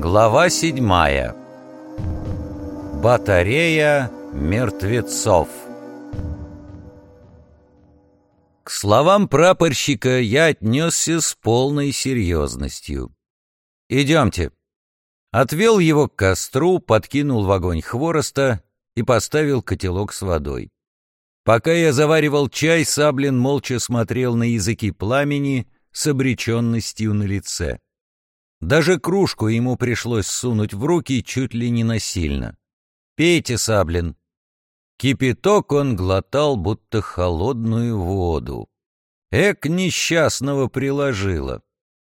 Глава седьмая. Батарея мертвецов. К словам прапорщика я отнесся с полной серьезностью. «Идемте». Отвел его к костру, подкинул в огонь хвороста и поставил котелок с водой. Пока я заваривал чай, Саблин молча смотрел на языки пламени с обреченностью на лице. Даже кружку ему пришлось сунуть в руки чуть ли не насильно. «Пейте, Саблин». Кипяток он глотал, будто холодную воду. Эк несчастного приложило.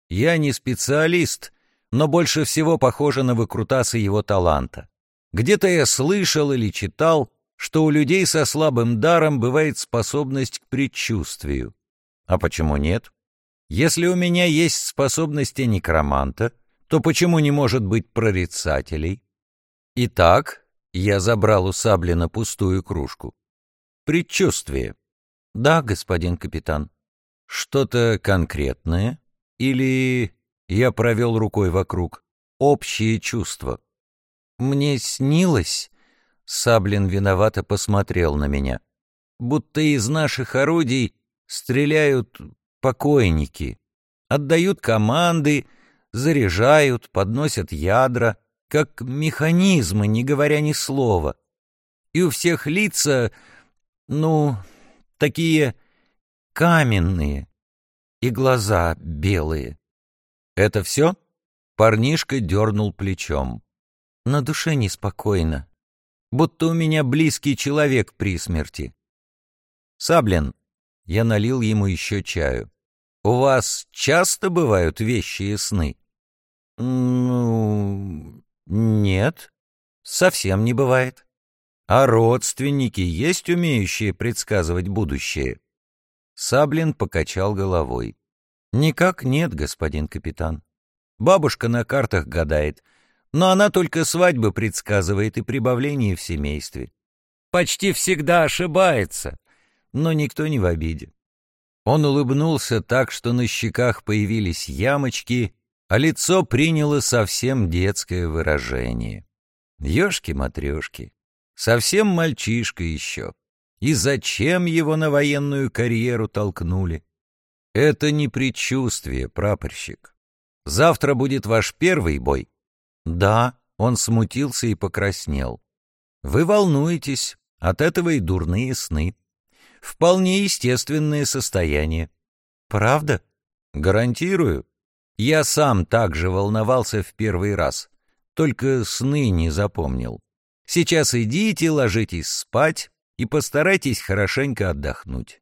Я не специалист, но больше всего похоже на выкрутасы его таланта. Где-то я слышал или читал, что у людей со слабым даром бывает способность к предчувствию. А почему нет? Если у меня есть способности некроманта, то почему не может быть прорицателей? Итак, я забрал у Саблина пустую кружку. Предчувствие. Да, господин капитан. Что-то конкретное? Или я провел рукой вокруг? Общие чувства. Мне снилось... Саблин виновато посмотрел на меня. Будто из наших орудий стреляют покойники. Отдают команды, заряжают, подносят ядра, как механизмы, не говоря ни слова. И у всех лица, ну, такие каменные, и глаза белые. «Это все?» Парнишка дернул плечом. «На душе неспокойно, будто у меня близкий человек при смерти». «Саблин», я налил ему еще чаю. У вас часто бывают вещи и сны? Ну, нет, совсем не бывает. А родственники есть умеющие предсказывать будущее? Саблин покачал головой. Никак нет, господин капитан. Бабушка на картах гадает, но она только свадьбы предсказывает и прибавление в семействе. Почти всегда ошибается, но никто не в обиде. Он улыбнулся так, что на щеках появились ямочки, а лицо приняло совсем детское выражение. Ёшки-матрёшки, совсем мальчишка еще. И зачем его на военную карьеру толкнули? Это не предчувствие, прапорщик. Завтра будет ваш первый бой. Да, он смутился и покраснел. Вы волнуетесь, от этого и дурные сны. Вполне естественное состояние. Правда? Гарантирую. Я сам так же волновался в первый раз, только сны не запомнил. Сейчас идите, ложитесь спать и постарайтесь хорошенько отдохнуть.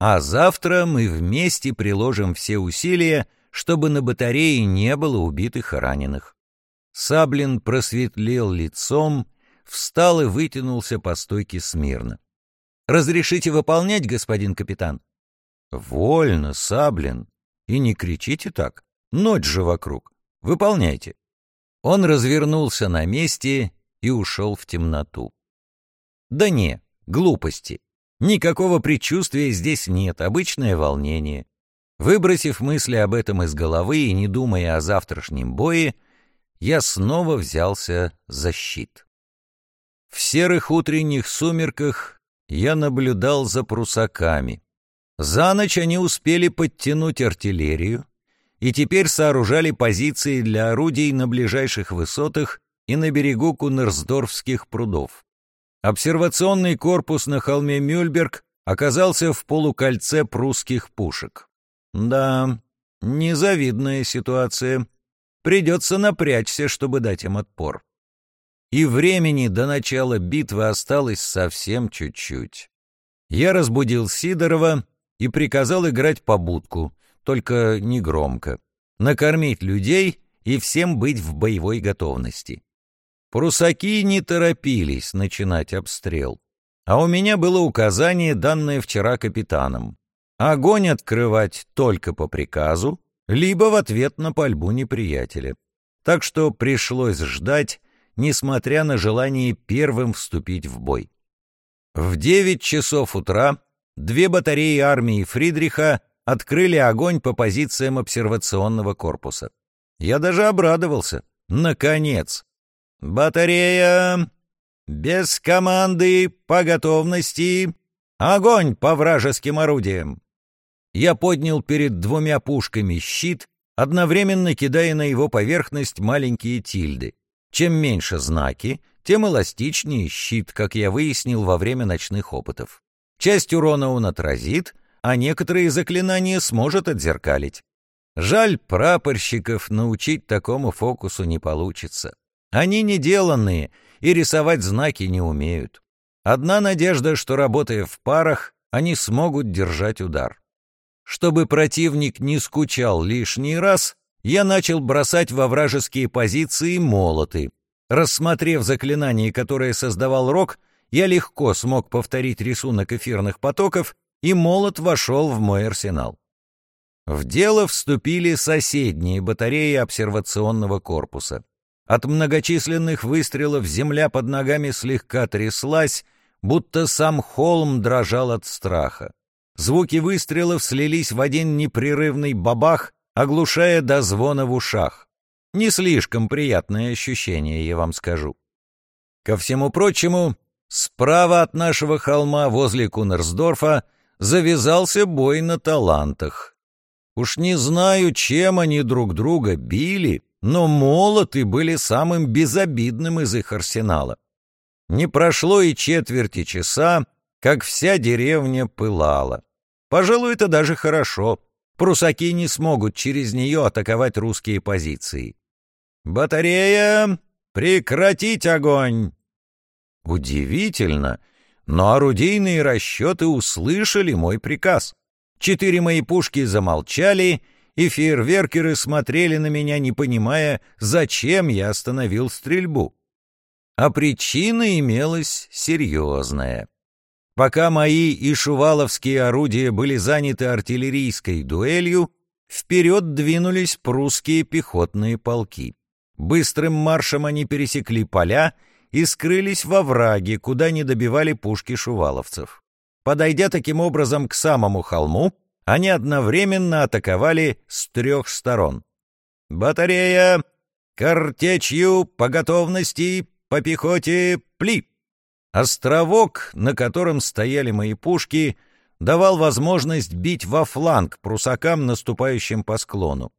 А завтра мы вместе приложим все усилия, чтобы на батарее не было убитых и раненых. Саблин просветлел лицом, встал и вытянулся по стойке смирно. Разрешите выполнять, господин капитан?» «Вольно, Саблин. И не кричите так. Ночь же вокруг. Выполняйте». Он развернулся на месте и ушел в темноту. «Да не, глупости. Никакого предчувствия здесь нет, обычное волнение». Выбросив мысли об этом из головы и не думая о завтрашнем бое, я снова взялся за щит. В серых утренних сумерках я наблюдал за прусаками. За ночь они успели подтянуть артиллерию и теперь сооружали позиции для орудий на ближайших высотах и на берегу Кунерсдорфских прудов. Обсервационный корпус на холме Мюльберг оказался в полукольце прусских пушек. Да, незавидная ситуация. Придется напрячься, чтобы дать им отпор и времени до начала битвы осталось совсем чуть-чуть. Я разбудил Сидорова и приказал играть по будку, только негромко, накормить людей и всем быть в боевой готовности. Прусаки не торопились начинать обстрел, а у меня было указание, данное вчера капитаном. Огонь открывать только по приказу, либо в ответ на пальбу неприятеля. Так что пришлось ждать, несмотря на желание первым вступить в бой. В девять часов утра две батареи армии Фридриха открыли огонь по позициям обсервационного корпуса. Я даже обрадовался. Наконец! «Батарея! Без команды, по готовности! Огонь по вражеским орудиям!» Я поднял перед двумя пушками щит, одновременно кидая на его поверхность маленькие тильды. Чем меньше знаки, тем эластичнее щит, как я выяснил во время ночных опытов. Часть урона он отразит, а некоторые заклинания сможет отзеркалить. Жаль, прапорщиков научить такому фокусу не получится. Они неделанные и рисовать знаки не умеют. Одна надежда, что, работая в парах, они смогут держать удар. Чтобы противник не скучал лишний раз, я начал бросать во вражеские позиции молоты. Рассмотрев заклинание, которое создавал Рок, я легко смог повторить рисунок эфирных потоков, и молот вошел в мой арсенал. В дело вступили соседние батареи обсервационного корпуса. От многочисленных выстрелов земля под ногами слегка тряслась, будто сам холм дрожал от страха. Звуки выстрелов слились в один непрерывный бабах, оглушая до звона в ушах. Не слишком приятное ощущение, я вам скажу. Ко всему прочему, справа от нашего холма возле Кунерсдорфа завязался бой на талантах. Уж не знаю, чем они друг друга били, но молоты были самым безобидным из их арсенала. Не прошло и четверти часа, как вся деревня пылала. Пожалуй, это даже хорошо. Прусаки не смогут через нее атаковать русские позиции. «Батарея! Прекратить огонь!» Удивительно, но орудийные расчеты услышали мой приказ. Четыре мои пушки замолчали — и фейерверкеры смотрели на меня, не понимая, зачем я остановил стрельбу. А причина имелась серьезная. Пока мои и шуваловские орудия были заняты артиллерийской дуэлью, вперед двинулись прусские пехотные полки. Быстрым маршем они пересекли поля и скрылись во враге, куда не добивали пушки шуваловцев. Подойдя таким образом к самому холму, они одновременно атаковали с трех сторон. «Батарея! Картечью! По готовности! По пехоте! Пли!» Островок, на котором стояли мои пушки, давал возможность бить во фланг прусакам, наступающим по склону.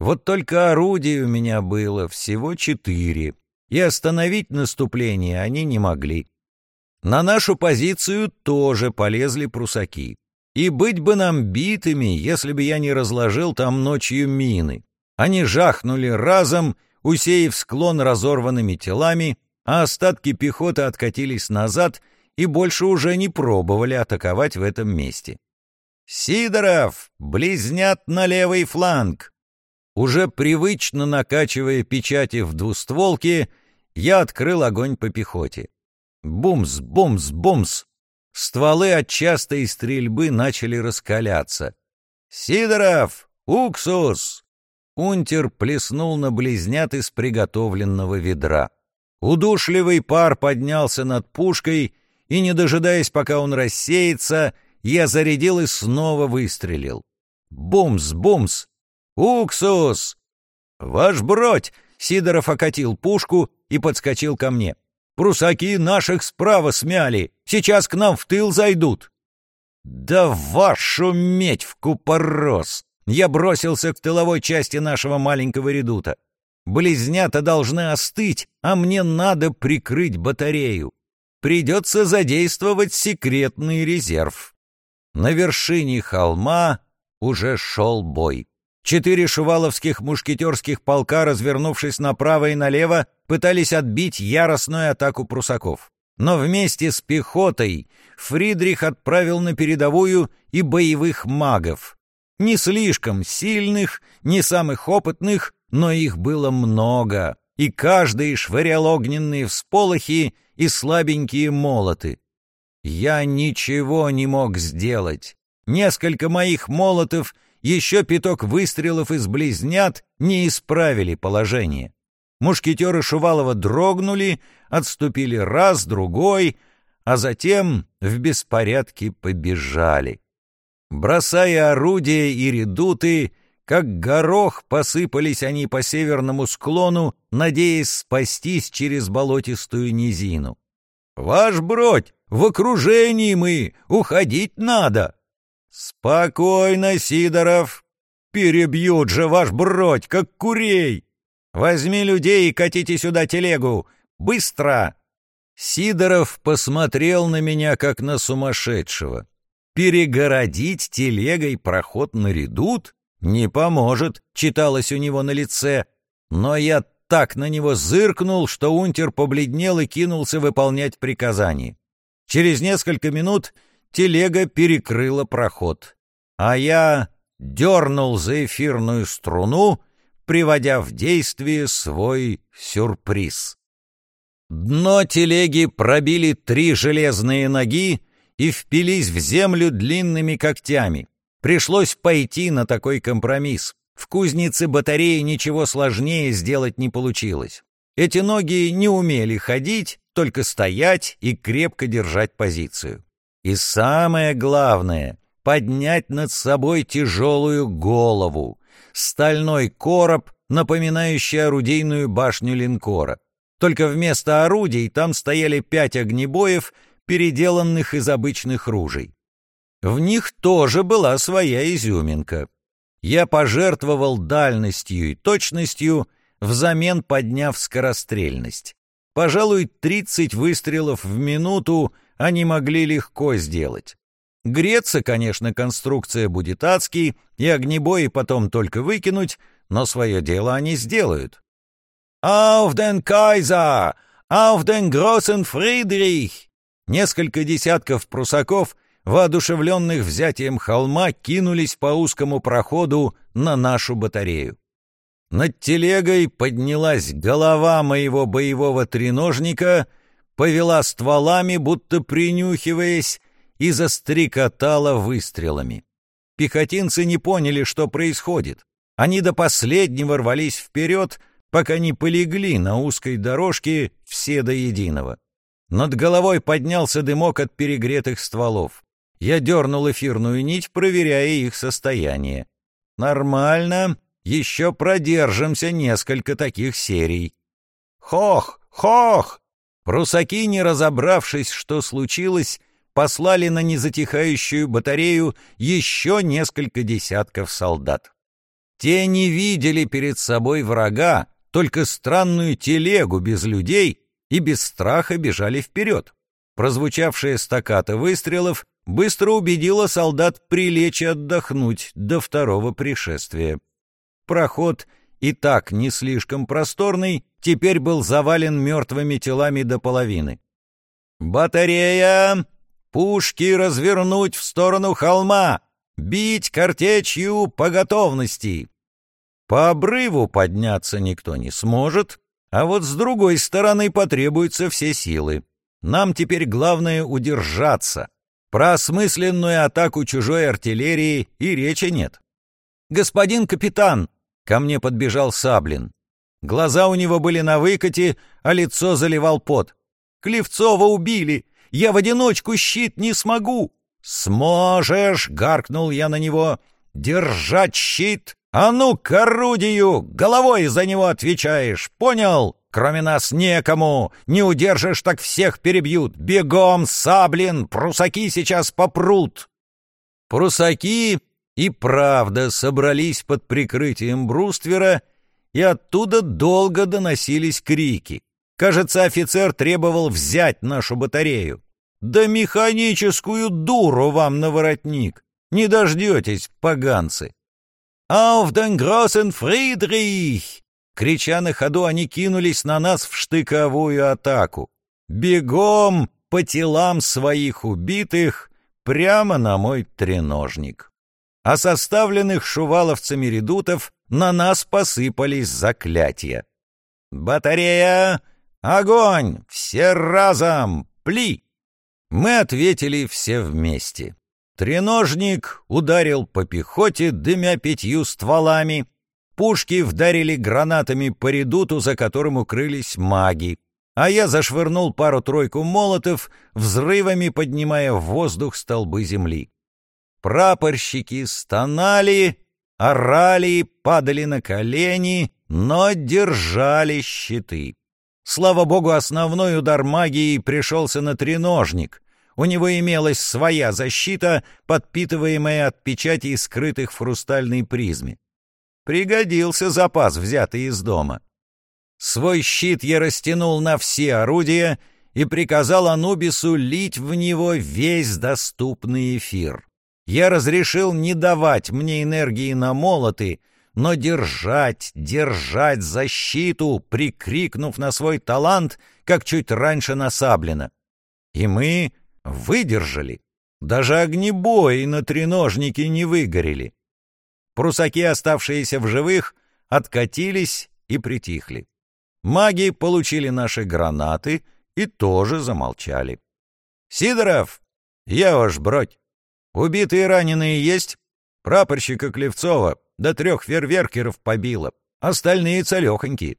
Вот только орудий у меня было всего четыре, и остановить наступление они не могли. На нашу позицию тоже полезли прусаки. И быть бы нам битыми, если бы я не разложил там ночью мины. Они жахнули разом, усеяв склон разорванными телами, а остатки пехоты откатились назад и больше уже не пробовали атаковать в этом месте. «Сидоров! Близнят на левый фланг!» Уже привычно накачивая печати в двустволке, я открыл огонь по пехоте. Бумс, бумс, бумс! Стволы от частой стрельбы начали раскаляться. «Сидоров! Уксус!» Унтер плеснул на близнят из приготовленного ведра. Удушливый пар поднялся над пушкой, и, не дожидаясь, пока он рассеется, я зарядил и снова выстрелил. Бумс, бумс! Уксус! Ваш бродь! Сидоров окатил пушку и подскочил ко мне. Прусаки наших справа смяли. Сейчас к нам в тыл зайдут. Да вашу медь в купорос! Я бросился к тыловой части нашего маленького редута. Близнята должны остыть, а мне надо прикрыть батарею. Придется задействовать секретный резерв. На вершине холма уже шел бой. Четыре шуваловских мушкетерских полка, развернувшись направо и налево, пытались отбить яростную атаку прусаков. Но вместе с пехотой Фридрих отправил на передовую и боевых магов. Не слишком сильных, не самых опытных, но их было много, и каждый швырял огненные всполохи и слабенькие молоты. Я ничего не мог сделать. Несколько моих молотов — еще пяток выстрелов из близнят не исправили положение. Мушкетеры Шувалова дрогнули, отступили раз, другой, а затем в беспорядке побежали. Бросая орудия и редуты, Как горох посыпались они по северному склону, надеясь спастись через болотистую низину. «Ваш бродь, в окружении мы, уходить надо!» «Спокойно, Сидоров! Перебьют же ваш бродь, как курей! Возьми людей и катите сюда телегу! Быстро!» Сидоров посмотрел на меня, как на сумасшедшего. «Перегородить телегой проход на редут? Не поможет», — читалось у него на лице. Но я так на него зыркнул, что унтер побледнел и кинулся выполнять приказание. Через несколько минут телега перекрыла проход, а я дернул за эфирную струну, приводя в действие свой сюрприз. Дно телеги пробили три железные ноги и впились в землю длинными когтями. Пришлось пойти на такой компромисс. В кузнице батареи ничего сложнее сделать не получилось. Эти ноги не умели ходить, только стоять и крепко держать позицию. И самое главное — поднять над собой тяжелую голову, стальной короб, напоминающий орудийную башню линкора. Только вместо орудий там стояли пять огнебоев, переделанных из обычных ружей. В них тоже была своя изюминка я пожертвовал дальностью и точностью, взамен подняв скорострельность. Пожалуй, 30 выстрелов в минуту они могли легко сделать. Греться, конечно, конструкция будет адский, и огнебои потом только выкинуть, но свое дело они сделают. «Auf den Kaiser! Auf den großen Friedrich!» Несколько десятков прусаков — воодушевленных взятием холма, кинулись по узкому проходу на нашу батарею. Над телегой поднялась голова моего боевого треножника, повела стволами, будто принюхиваясь, и застрекотала выстрелами. Пехотинцы не поняли, что происходит. Они до последнего рвались вперед, пока не полегли на узкой дорожке все до единого. Над головой поднялся дымок от перегретых стволов. Я дернул эфирную нить, проверяя их состояние. Нормально, еще продержимся несколько таких серий. Хох, хох! Прусаки, не разобравшись, что случилось, послали на незатихающую батарею еще несколько десятков солдат. Те не видели перед собой врага, только странную телегу без людей и без страха бежали вперед. Прозвучавшая стаката выстрелов быстро убедила солдат прилечь и отдохнуть до второго пришествия. Проход, и так не слишком просторный, теперь был завален мертвыми телами до половины. «Батарея! Пушки развернуть в сторону холма! Бить картечью по готовности!» По обрыву подняться никто не сможет, а вот с другой стороны потребуются все силы. Нам теперь главное удержаться — про осмысленную атаку чужой артиллерии и речи нет. «Господин капитан!» — ко мне подбежал Саблин. Глаза у него были на выкате, а лицо заливал пот. «Клевцова убили! Я в одиночку щит не смогу!» «Сможешь!» — гаркнул я на него. «Держать щит! А ну к орудию! Головой за него отвечаешь! Понял?» Кроме нас некому! Не удержишь, так всех перебьют! Бегом, Саблин! Прусаки сейчас попрут!» Прусаки и правда собрались под прикрытием бруствера, и оттуда долго доносились крики. Кажется, офицер требовал взять нашу батарею. «Да механическую дуру вам на воротник! Не дождетесь, поганцы!» «Auf den großen Friedrich! Крича на ходу, они кинулись на нас в штыковую атаку. Бегом по телам своих убитых прямо на мой треножник. А составленных шуваловцами редутов на нас посыпались заклятия. «Батарея! Огонь! Все разом! Пли!» Мы ответили все вместе. Треножник ударил по пехоте, дымя пятью стволами, Пушки вдарили гранатами по редуту, за которым укрылись маги, а я зашвырнул пару-тройку молотов, взрывами поднимая в воздух столбы земли. Прапорщики стонали, орали, падали на колени, но держали щиты. Слава богу, основной удар магии пришелся на треножник. У него имелась своя защита, подпитываемая от печатей, скрытых в хрустальной призме. Пригодился запас, взятый из дома. Свой щит я растянул на все орудия и приказал Анубису лить в него весь доступный эфир. Я разрешил не давать мне энергии на молоты, но держать, держать защиту, прикрикнув на свой талант, как чуть раньше на. И мы выдержали. Даже огнебои на треножнике не выгорели. Прусаки, оставшиеся в живых, откатились и притихли. Маги получили наши гранаты и тоже замолчали. «Сидоров! Я ваш бродь! Убитые и раненые есть? Прапорщика Клевцова до трех фейерверкеров побило. Остальные целехонькие.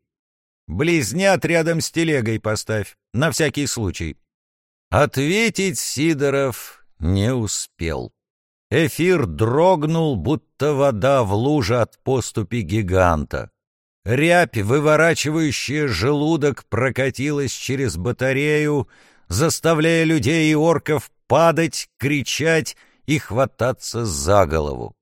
Близнят рядом с телегой поставь, на всякий случай». Ответить Сидоров не успел. Эфир дрогнул, будто вода в луже от поступи гиганта. Рябь, выворачивающая желудок, прокатилась через батарею, заставляя людей и орков падать, кричать и хвататься за голову.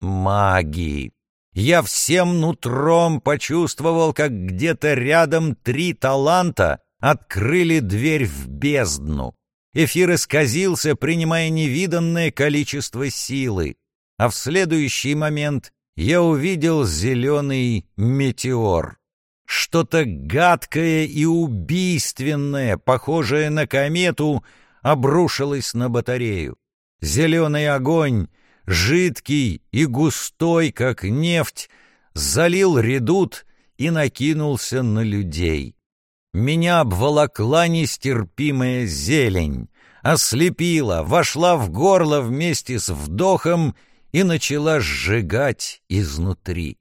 Маги! Я всем нутром почувствовал, как где-то рядом три таланта открыли дверь в бездну. Эфир исказился, принимая невиданное количество силы, а в следующий момент я увидел зеленый метеор. Что-то гадкое и убийственное, похожее на комету, обрушилось на батарею. Зеленый огонь, жидкий и густой, как нефть, залил редут и накинулся на людей. Меня обволокла нестерпимая зелень, ослепила, вошла в горло вместе с вдохом и начала сжигать изнутри.